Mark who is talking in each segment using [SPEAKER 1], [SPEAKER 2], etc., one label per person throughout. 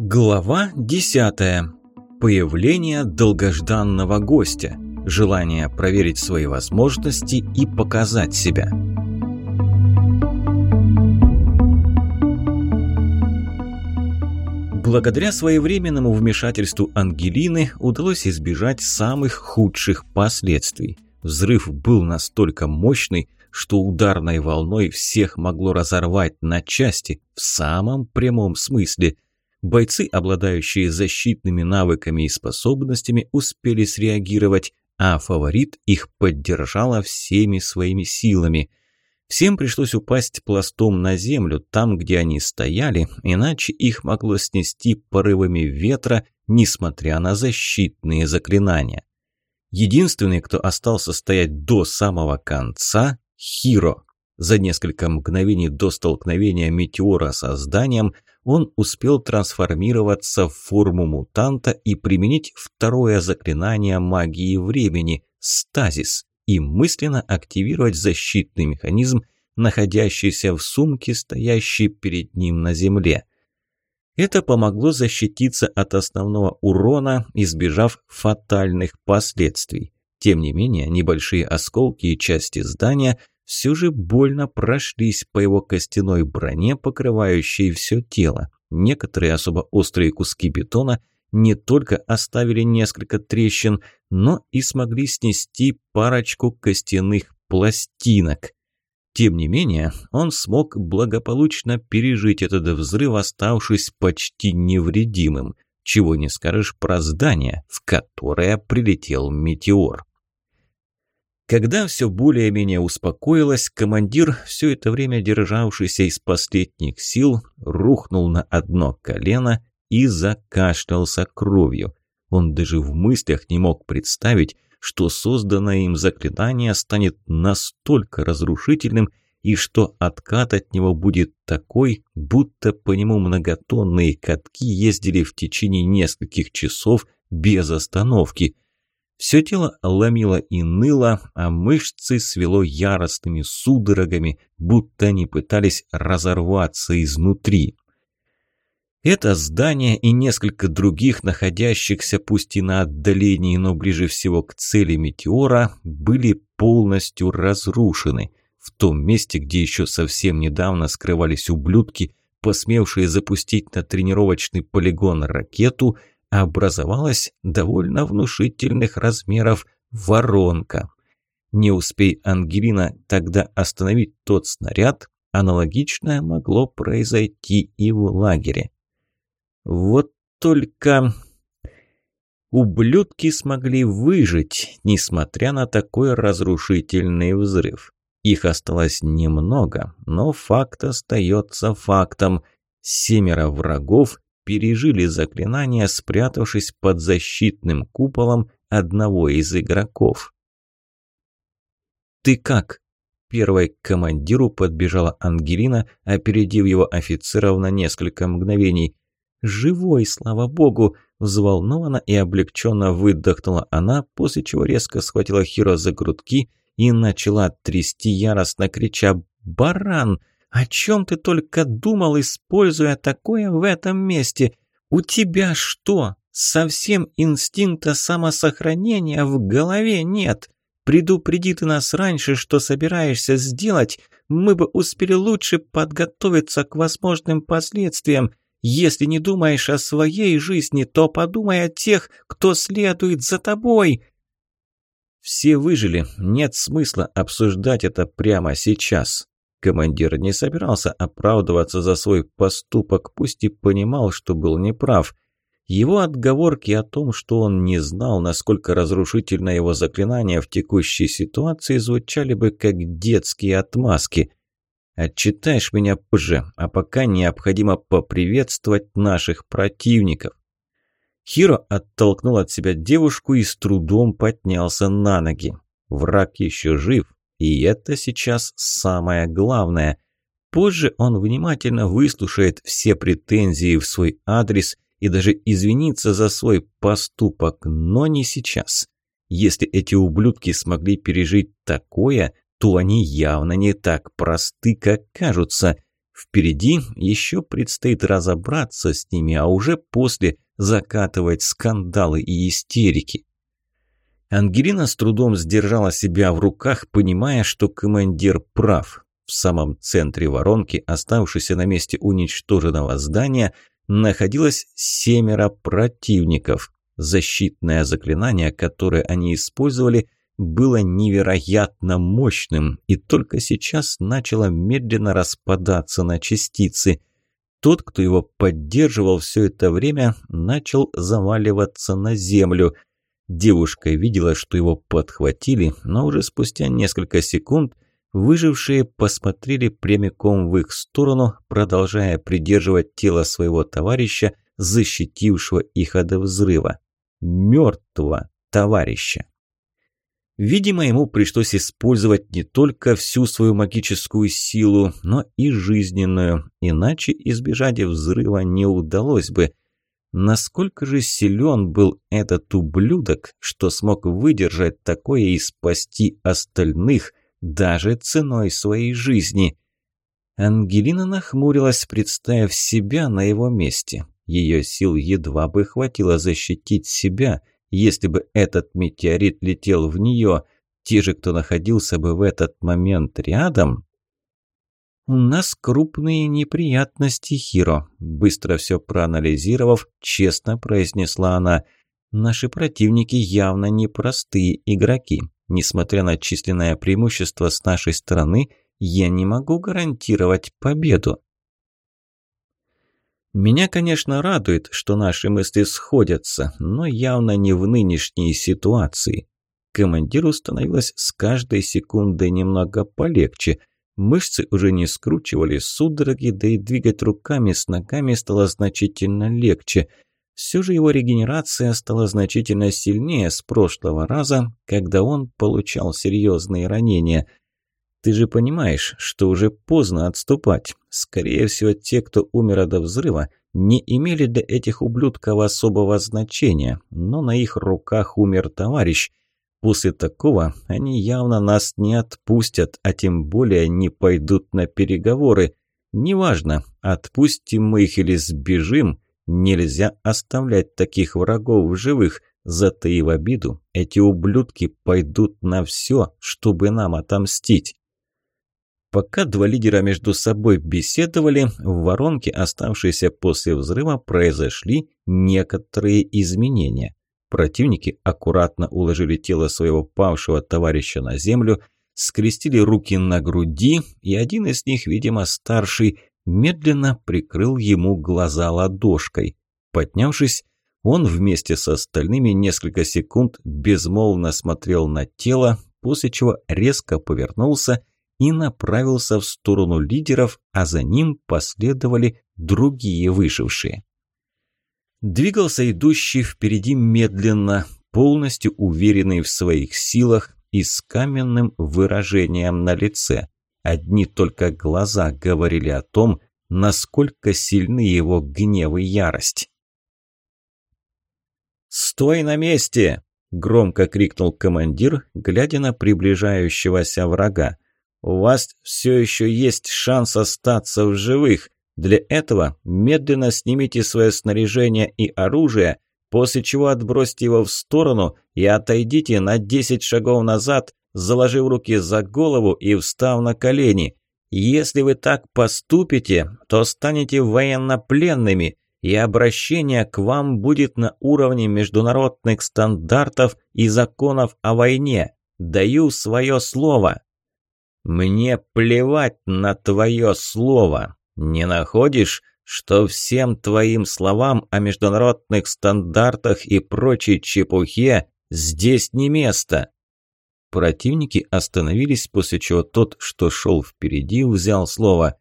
[SPEAKER 1] Глава 10. Появление долгожданного гостя. Желание проверить свои возможности и показать себя. Благодаря своевременному вмешательству Ангелины удалось избежать самых худших последствий. Взрыв был настолько мощный, что ударной волной всех могло разорвать на части в самом прямом смысле – Бойцы, обладающие защитными навыками и способностями, успели среагировать, а фаворит их поддержала всеми своими силами. Всем пришлось упасть пластом на землю, там, где они стояли, иначе их могло снести порывами ветра, несмотря на защитные заклинания. Единственный, кто остался стоять до самого конца – Хиро. За несколько мгновений до столкновения метеора со зданием он успел трансформироваться в форму мутанта и применить второе заклинание магии времени – стазис, и мысленно активировать защитный механизм, находящийся в сумке, стоящей перед ним на земле. Это помогло защититься от основного урона, избежав фатальных последствий. Тем не менее, небольшие осколки и части здания – все же больно прошлись по его костяной броне, покрывающей все тело. Некоторые особо острые куски бетона не только оставили несколько трещин, но и смогли снести парочку костяных пластинок. Тем не менее, он смог благополучно пережить этот взрыв, оставшись почти невредимым. Чего не скажешь про здание, в которое прилетел метеор. Когда все более-менее успокоилось, командир, все это время державшийся из последних сил, рухнул на одно колено и закашлялся кровью. Он даже в мыслях не мог представить, что созданное им заклинание станет настолько разрушительным и что откат от него будет такой, будто по нему многотонные катки ездили в течение нескольких часов без остановки – все тело ломило и ныло, а мышцы свело яростными судорогами, будто они пытались разорваться изнутри. Это здание и несколько других, находящихся пусть и на отдалении, но ближе всего к цели метеора, были полностью разрушены. В том месте, где еще совсем недавно скрывались ублюдки, посмевшие запустить на тренировочный полигон ракету – образовалась довольно внушительных размеров воронка. Не успей Ангелина тогда остановить тот снаряд, аналогичное могло произойти и в лагере. Вот только ублюдки смогли выжить, несмотря на такой разрушительный взрыв. Их осталось немного, но факт остается фактом. Семеро врагов пережили заклинание, спрятавшись под защитным куполом одного из игроков. «Ты как?» Первой к командиру подбежала Ангелина, опередив его офицеров на несколько мгновений. «Живой, слава богу!» – взволнованно и облегченно выдохнула она, после чего резко схватила Хиро за грудки и начала трясти яростно, крича «Баран! О чем ты только думал, используя такое в этом месте? У тебя что, совсем инстинкта самосохранения в голове нет? Предупреди ты нас раньше, что собираешься сделать, мы бы успели лучше подготовиться к возможным последствиям. Если не думаешь о своей жизни, то подумай о тех, кто следует за тобой». Все выжили, нет смысла обсуждать это прямо сейчас. Командир не собирался оправдываться за свой поступок, пусть и понимал, что был неправ. Его отговорки о том, что он не знал, насколько разрушительно его заклинание в текущей ситуации, звучали бы как детские отмазки. «Отчитаешь меня позже, а пока необходимо поприветствовать наших противников». Хиро оттолкнул от себя девушку и с трудом поднялся на ноги. Враг еще жив, и это сейчас самое главное. Позже он внимательно выслушает все претензии в свой адрес и даже извинится за свой поступок, но не сейчас. Если эти ублюдки смогли пережить такое, то они явно не так просты, как кажутся. Впереди еще предстоит разобраться с ними, а уже после закатывать скандалы и истерики. Ангелина с трудом сдержала себя в руках, понимая, что командир прав. В самом центре воронки, оставшейся на месте уничтоженного здания, находилось семеро противников. Защитное заклинание, которое они использовали, было невероятно мощным и только сейчас начало медленно распадаться на частицы. Тот, кто его поддерживал все это время, начал заваливаться на землю – Девушка видела, что его подхватили, но уже спустя несколько секунд выжившие посмотрели прямиком в их сторону, продолжая придерживать тело своего товарища, защитившего их от взрыва. Мертвого товарища. Видимо, ему пришлось использовать не только всю свою магическую силу, но и жизненную, иначе избежать взрыва не удалось бы – Насколько же силен был этот ублюдок, что смог выдержать такое и спасти остальных, даже ценой своей жизни? Ангелина нахмурилась, представив себя на его месте. Ее сил едва бы хватило защитить себя, если бы этот метеорит летел в нее. Те же, кто находился бы в этот момент рядом, «У нас крупные неприятности, Хиро», – быстро все проанализировав, честно произнесла она. «Наши противники явно непростые игроки. Несмотря на численное преимущество с нашей стороны, я не могу гарантировать победу». Меня, конечно, радует, что наши мысли сходятся, но явно не в нынешней ситуации. Командиру становилось с каждой секундой немного полегче – Мышцы уже не скручивали судороги, да и двигать руками с ногами стало значительно легче. Все же его регенерация стала значительно сильнее с прошлого раза, когда он получал серьезные ранения. Ты же понимаешь, что уже поздно отступать. Скорее всего, те, кто умер от взрыва, не имели для этих ублюдков особого значения, но на их руках умер товарищ – После такого они явно нас не отпустят, а тем более не пойдут на переговоры. Неважно, отпустим мы их или сбежим, нельзя оставлять таких врагов в живых. Затаив обиду, эти ублюдки пойдут на все, чтобы нам отомстить. Пока два лидера между собой беседовали, в воронке, оставшейся после взрыва, произошли некоторые изменения. Противники аккуратно уложили тело своего павшего товарища на землю, скрестили руки на груди, и один из них, видимо, старший, медленно прикрыл ему глаза ладошкой. Поднявшись, он вместе с остальными несколько секунд безмолвно смотрел на тело, после чего резко повернулся и направился в сторону лидеров, а за ним последовали другие выжившие. Двигался идущий впереди медленно, полностью уверенный в своих силах и с каменным выражением на лице. Одни только глаза говорили о том, насколько сильны его гнев и ярость. «Стой на месте!» – громко крикнул командир, глядя на приближающегося врага. «У вас все еще есть шанс остаться в живых. Для этого медленно снимите свое снаряжение и оружие, после чего отбросьте его в сторону и отойдите на 10 шагов назад, заложив руки за голову и встав на колени. Если вы так поступите, то станете военнопленными, и обращение к вам будет на уровне международных стандартов и законов о войне. Даю свое слово. Мне плевать на твое слово. Не находишь, что всем твоим словам о международных стандартах и прочей чепухе здесь не место?» Противники остановились, после чего тот, что шел впереди, взял слово.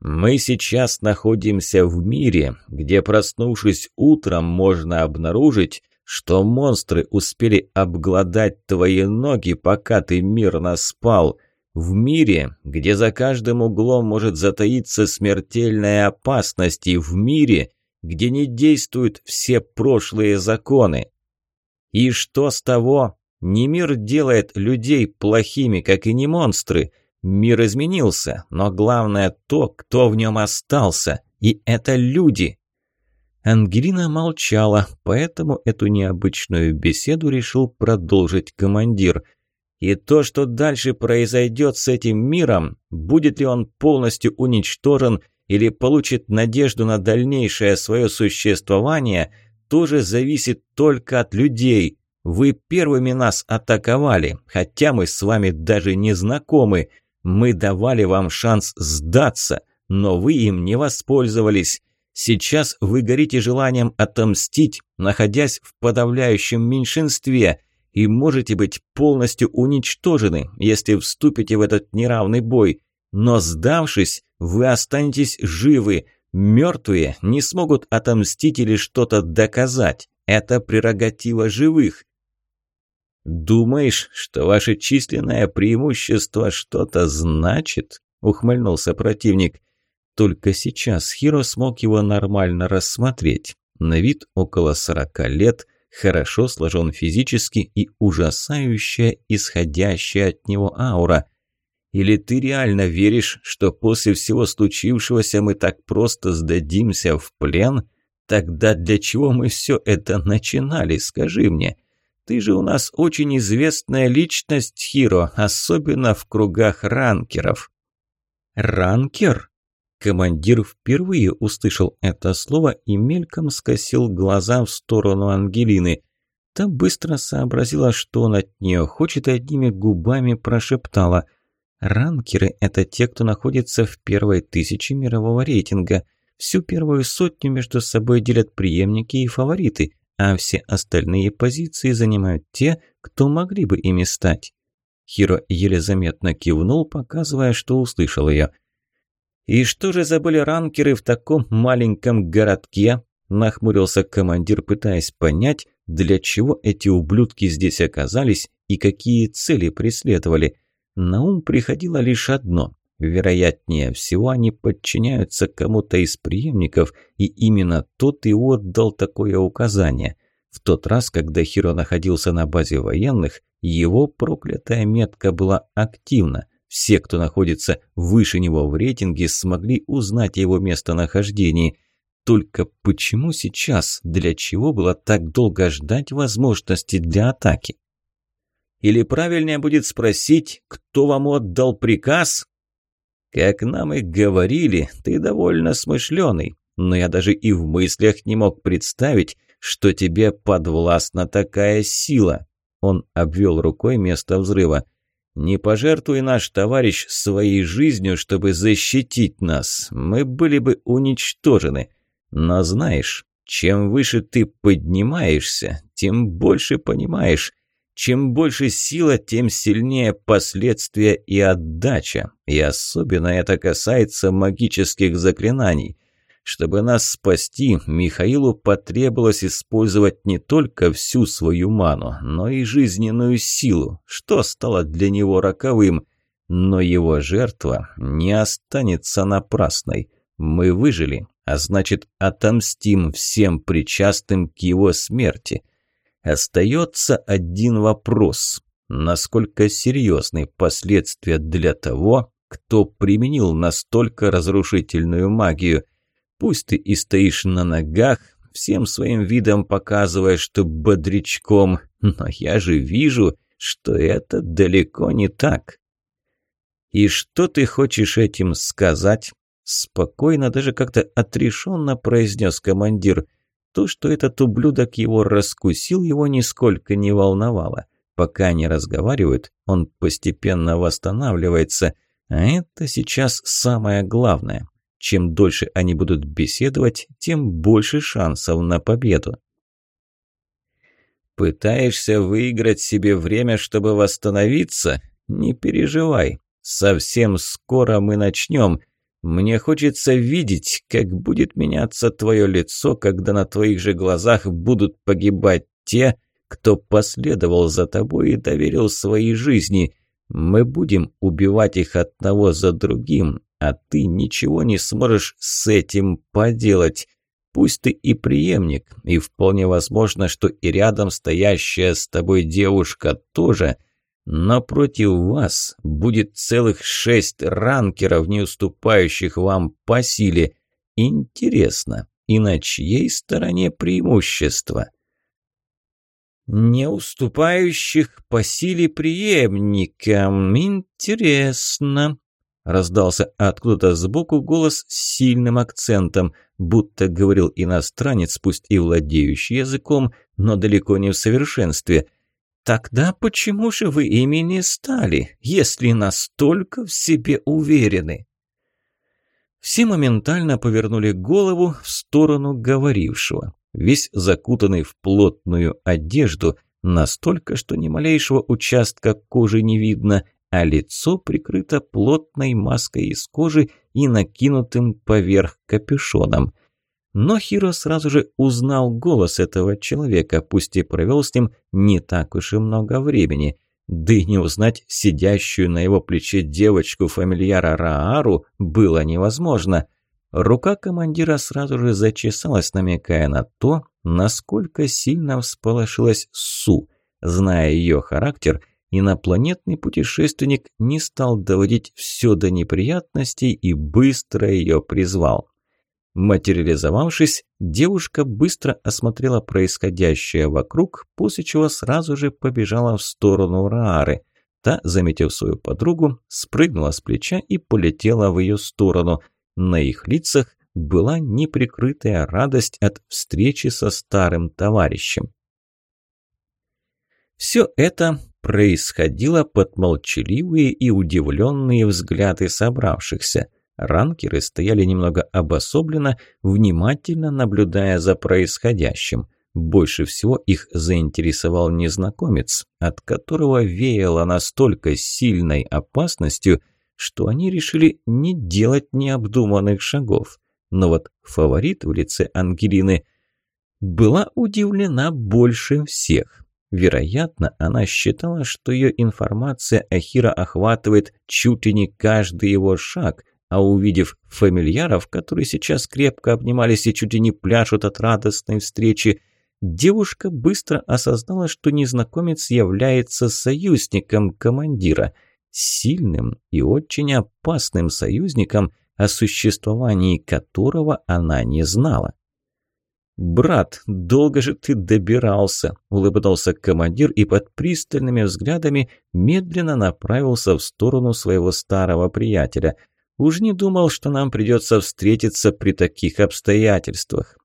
[SPEAKER 1] «Мы сейчас находимся в мире, где, проснувшись утром, можно обнаружить, что монстры успели обглодать твои ноги, пока ты мирно спал. В мире, где за каждым углом может затаиться смертельная опасность, и в мире, где не действуют все прошлые законы. И что с того? Не мир делает людей плохими, как и не монстры. Мир изменился, но главное то, кто в нем остался. И это люди. Ангелина молчала, поэтому эту необычную беседу решил продолжить командир. И то, что дальше произойдет с этим миром, будет ли он полностью уничтожен или получит надежду на дальнейшее свое существование, тоже зависит только от людей. Вы первыми нас атаковали, хотя мы с вами даже не знакомы. Мы давали вам шанс сдаться, но вы им не воспользовались. Сейчас вы горите желанием отомстить, находясь в подавляющем меньшинстве, и можете быть полностью уничтожены, если вступите в этот неравный бой. Но сдавшись, вы останетесь живы. Мертвые не смогут отомстить или что-то доказать. Это прерогатива живых. «Думаешь, что ваше численное преимущество что-то значит?» – ухмыльнулся противник. Только сейчас Хиро смог его нормально рассмотреть. На вид около сорока лет, хорошо сложен физически и ужасающая исходящая от него аура. Или ты реально веришь, что после всего случившегося мы так просто сдадимся в плен? Тогда для чего мы все это начинали, скажи мне? Ты же у нас очень известная личность, Хиро, особенно в кругах ранкеров. Ранкер? Командир впервые услышал это слово и мельком скосил глаза в сторону Ангелины. Та быстро сообразила, что он от нее хочет, и одними губами прошептала. «Ранкеры – это те, кто находится в первой тысяче мирового рейтинга. Всю первую сотню между собой делят преемники и фавориты, а все остальные позиции занимают те, кто могли бы ими стать». Хиро еле заметно кивнул, показывая, что услышал ее – «И что же забыли ранкеры в таком маленьком городке?» – нахмурился командир, пытаясь понять, для чего эти ублюдки здесь оказались и какие цели преследовали. На ум приходило лишь одно. Вероятнее всего, они подчиняются кому-то из преемников, и именно тот и отдал такое указание. В тот раз, когда Хиро находился на базе военных, его проклятая метка была активна – все, кто находится выше него в рейтинге, смогли узнать его местонахождении. Только почему сейчас? Для чего было так долго ждать возможности для атаки? Или правильнее будет спросить, кто вам отдал приказ? Как нам и говорили, ты довольно смышленый, но я даже и в мыслях не мог представить, что тебе подвластна такая сила. Он обвел рукой место взрыва. Не пожертвуй наш товарищ своей жизнью, чтобы защитить нас, мы были бы уничтожены. Но знаешь, чем выше ты поднимаешься, тем больше понимаешь. Чем больше сила, тем сильнее последствия и отдача. И особенно это касается магических заклинаний. Чтобы нас спасти, Михаилу потребовалось использовать не только всю свою ману, но и жизненную силу, что стало для него роковым. Но его жертва не останется напрасной. Мы выжили, а значит отомстим всем причастным к его смерти. Остается один вопрос. Насколько серьезны последствия для того, кто применил настолько разрушительную магию – Пусть ты и стоишь на ногах, всем своим видом показывая, что бодрячком, но я же вижу, что это далеко не так. И что ты хочешь этим сказать? Спокойно, даже как-то отрешенно произнес командир. То, что этот ублюдок его раскусил, его нисколько не волновало. Пока они разговаривают, он постепенно восстанавливается, а это сейчас самое главное. Чем дольше они будут беседовать, тем больше шансов на победу. Пытаешься выиграть себе время, чтобы восстановиться? Не переживай. Совсем скоро мы начнем. Мне хочется видеть, как будет меняться твое лицо, когда на твоих же глазах будут погибать те, кто последовал за тобой и доверил своей жизни. Мы будем убивать их одного за другим, а ты ничего не сможешь с этим поделать. Пусть ты и преемник, и вполне возможно, что и рядом стоящая с тобой девушка тоже, Но против вас будет целых шесть ранкеров, не уступающих вам по силе. Интересно, и на чьей стороне преимущество? Не уступающих по силе преемникам. Интересно. Раздался откуда-то сбоку голос с сильным акцентом, будто говорил иностранец, пусть и владеющий языком, но далеко не в совершенстве. «Тогда почему же вы ими не стали, если настолько в себе уверены?» Все моментально повернули голову в сторону говорившего. Весь закутанный в плотную одежду, настолько, что ни малейшего участка кожи не видно – а лицо прикрыто плотной маской из кожи и накинутым поверх капюшоном. Но Хиро сразу же узнал голос этого человека, пусть и провел с ним не так уж и много времени. Да и не узнать сидящую на его плече девочку фамильяра Раару было невозможно. Рука командира сразу же зачесалась, намекая на то, насколько сильно всполошилась Су. Зная ее характер – инопланетный путешественник не стал доводить все до неприятностей и быстро ее призвал. Материализовавшись, девушка быстро осмотрела происходящее вокруг, после чего сразу же побежала в сторону Раары. Та, заметив свою подругу, спрыгнула с плеча и полетела в ее сторону. На их лицах была неприкрытая радость от встречи со старым товарищем. Все это происходило под молчаливые и удивленные взгляды собравшихся. Ранкеры стояли немного обособленно, внимательно наблюдая за происходящим. Больше всего их заинтересовал незнакомец, от которого веяло настолько сильной опасностью, что они решили не делать необдуманных шагов. Но вот фаворит в лице Ангелины была удивлена больше всех. Вероятно, она считала, что ее информация о Хиро охватывает чуть ли не каждый его шаг, а увидев фамильяров, которые сейчас крепко обнимались и чуть ли не пляшут от радостной встречи, девушка быстро осознала, что незнакомец является союзником командира, сильным и очень опасным союзником, о существовании которого она не знала. «Брат, долго же ты добирался», – улыбнулся командир и под пристальными взглядами медленно направился в сторону своего старого приятеля. «Уж не думал, что нам придется встретиться при таких обстоятельствах».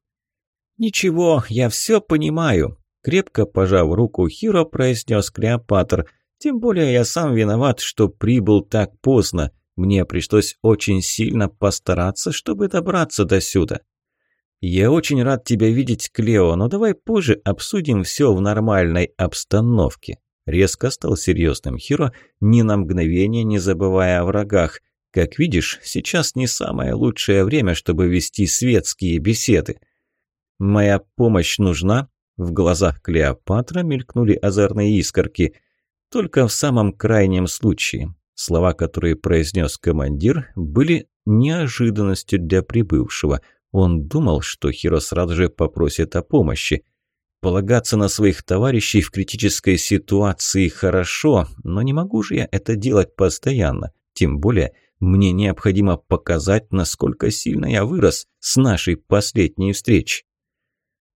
[SPEAKER 1] «Ничего, я все понимаю», – крепко пожав руку Хиро, произнес Клеопатр. «Тем более я сам виноват, что прибыл так поздно. Мне пришлось очень сильно постараться, чтобы добраться до сюда». «Я очень рад тебя видеть, Клео, но давай позже обсудим все в нормальной обстановке». Резко стал серьезным Хиро, ни на мгновение не забывая о врагах. Как видишь, сейчас не самое лучшее время, чтобы вести светские беседы. «Моя помощь нужна?» В глазах Клеопатра мелькнули озорные искорки. «Только в самом крайнем случае». Слова, которые произнес командир, были неожиданностью для прибывшего – он думал, что Хиро сразу же попросит о помощи. Полагаться на своих товарищей в критической ситуации хорошо, но не могу же я это делать постоянно. Тем более, мне необходимо показать, насколько сильно я вырос с нашей последней встречи.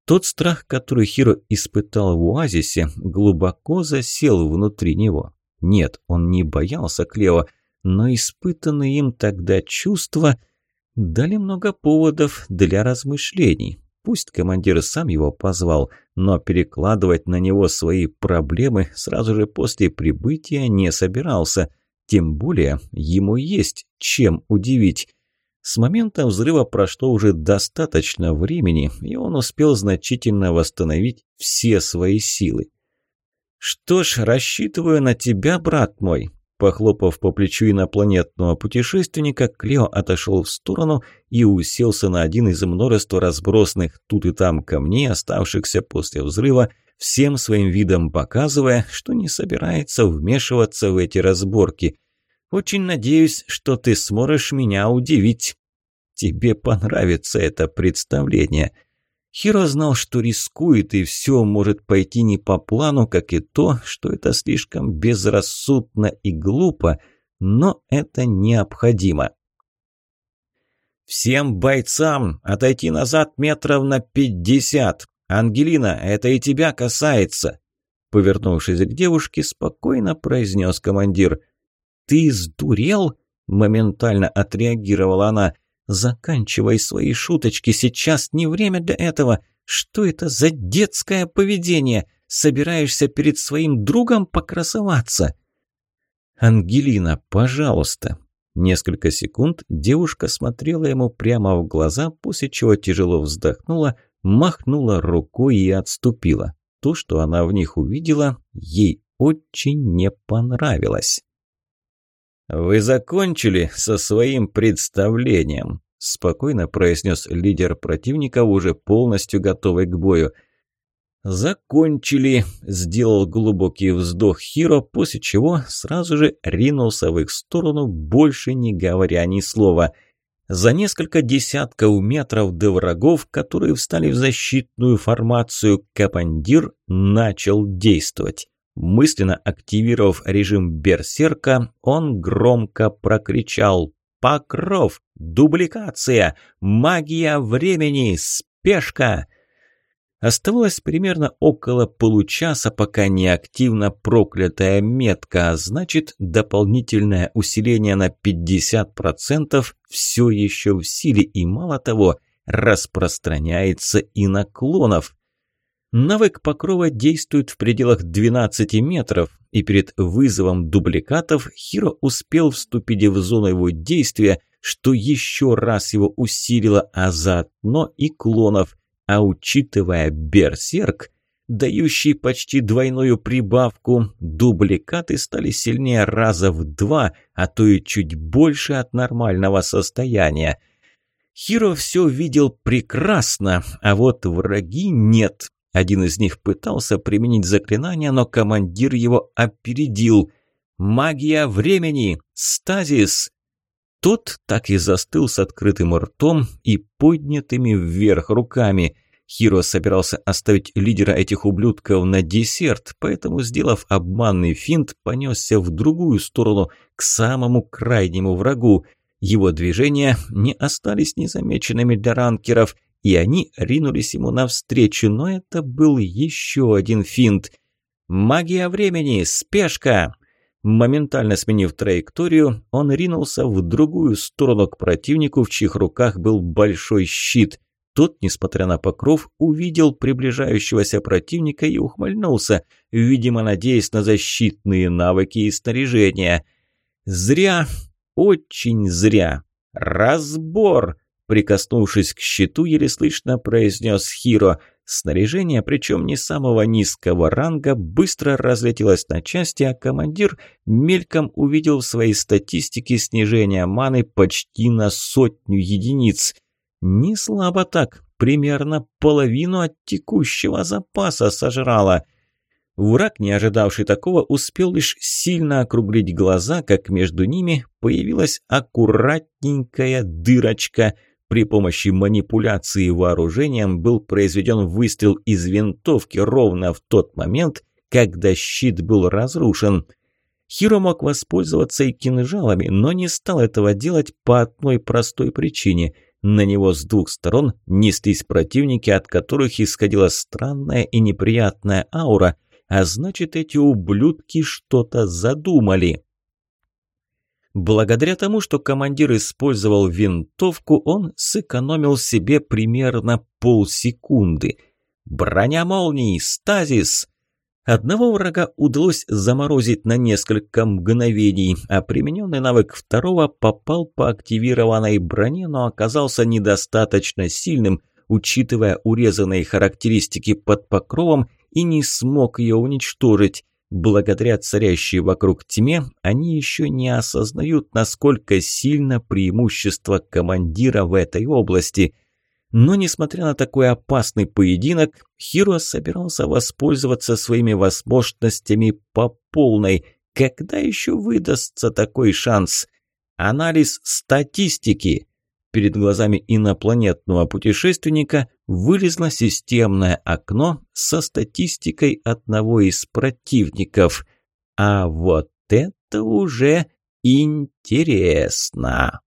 [SPEAKER 1] Тот страх, который Хиро испытал в оазисе, глубоко засел внутри него. Нет, он не боялся Клео, но испытанные им тогда чувства – дали много поводов для размышлений. Пусть командир сам его позвал, но перекладывать на него свои проблемы сразу же после прибытия не собирался. Тем более ему есть чем удивить. С момента взрыва прошло уже достаточно времени, и он успел значительно восстановить все свои силы. «Что ж, рассчитываю на тебя, брат мой», Похлопав по плечу инопланетного путешественника, Клео отошел в сторону и уселся на один из множества разбросанных тут и там камней, оставшихся после взрыва, всем своим видом показывая, что не собирается вмешиваться в эти разборки. «Очень надеюсь, что ты сможешь меня удивить. Тебе понравится это представление». Хиро знал, что рискует, и все может пойти не по плану, как и то, что это слишком безрассудно и глупо, но это необходимо. «Всем бойцам отойти назад метров на пятьдесят! Ангелина, это и тебя касается!» Повернувшись к девушке, спокойно произнес командир. «Ты сдурел?» – моментально отреагировала она. «Заканчивай свои шуточки, сейчас не время для этого. Что это за детское поведение? Собираешься перед своим другом покрасоваться?» «Ангелина, пожалуйста!» Несколько секунд девушка смотрела ему прямо в глаза, после чего тяжело вздохнула, махнула рукой и отступила. То, что она в них увидела, ей очень не понравилось. «Вы закончили со своим представлением», – спокойно произнес лидер противника, уже полностью готовый к бою. «Закончили», – сделал глубокий вздох Хиро, после чего сразу же ринулся в их сторону, больше не говоря ни слова. За несколько десятков метров до врагов, которые встали в защитную формацию, командир начал действовать. Мысленно активировав режим берсерка, он громко прокричал «Покров! Дубликация! Магия времени! Спешка!» Оставалось примерно около получаса, пока неактивно проклятая метка, а значит, дополнительное усиление на 50% все еще в силе и, мало того, распространяется и на клонов. Навык покрова действует в пределах 12 метров, и перед вызовом дубликатов Хиро успел вступить в зону его действия, что еще раз его усилило, а заодно и клонов. А учитывая берсерк, дающий почти двойную прибавку, дубликаты стали сильнее раза в два, а то и чуть больше от нормального состояния. Хиро все видел прекрасно, а вот враги нет. Один из них пытался применить заклинание, но командир его опередил. «Магия времени! Стазис!» Тот так и застыл с открытым ртом и поднятыми вверх руками. Хиро собирался оставить лидера этих ублюдков на десерт, поэтому, сделав обманный финт, понесся в другую сторону, к самому крайнему врагу. Его движения не остались незамеченными для ранкеров, и они ринулись ему навстречу, но это был еще один финт. «Магия времени! Спешка!» Моментально сменив траекторию, он ринулся в другую сторону к противнику, в чьих руках был большой щит. Тот, несмотря на покров, увидел приближающегося противника и ухмыльнулся, видимо, надеясь на защитные навыки и снаряжение. «Зря! Очень зря! Разбор!» Прикоснувшись к щиту, еле слышно произнес Хиро. Снаряжение, причем не самого низкого ранга, быстро разлетелось на части, а командир мельком увидел в своей статистике снижение маны почти на сотню единиц. Не слабо так, примерно половину от текущего запаса сожрала. Враг, не ожидавший такого, успел лишь сильно округлить глаза, как между ними появилась аккуратненькая дырочка – при помощи манипуляции вооружением был произведен выстрел из винтовки ровно в тот момент, когда щит был разрушен. Хиро мог воспользоваться и кинжалами, но не стал этого делать по одной простой причине. На него с двух сторон неслись противники, от которых исходила странная и неприятная аура, а значит эти ублюдки что-то задумали. Благодаря тому, что командир использовал винтовку, он сэкономил себе примерно полсекунды. Броня молний, стазис. Одного врага удалось заморозить на несколько мгновений, а примененный навык второго попал по активированной броне, но оказался недостаточно сильным, учитывая урезанные характеристики под покровом, и не смог ее уничтожить. Благодаря царящей вокруг тьме, они еще не осознают, насколько сильно преимущество командира в этой области. Но, несмотря на такой опасный поединок, Хиро собирался воспользоваться своими возможностями по полной. Когда еще выдастся такой шанс? Анализ статистики. перед глазами инопланетного путешественника вылезло системное окно со статистикой одного из противников. А вот это уже интересно.